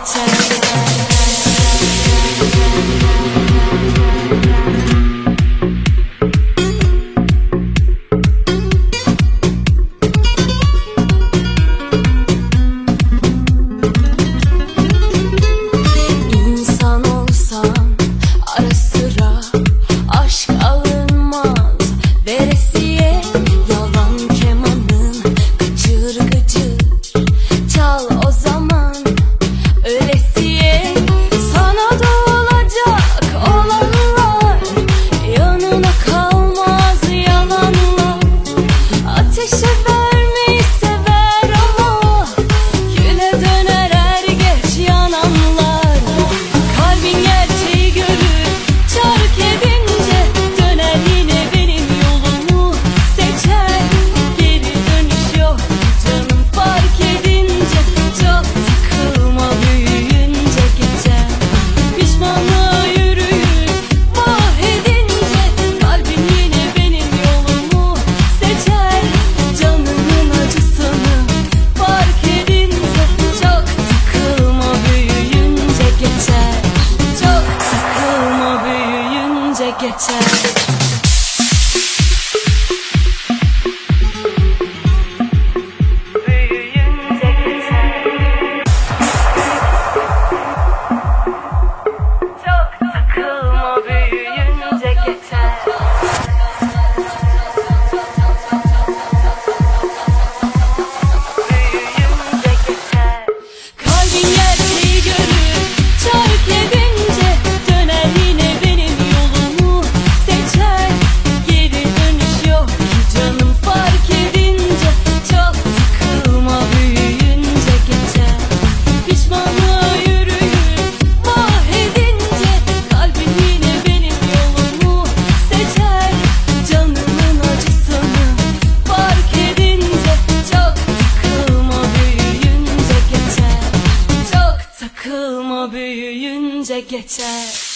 geçer büyüyünce geçer Büyüyünce Kılma büyüyünce geçer?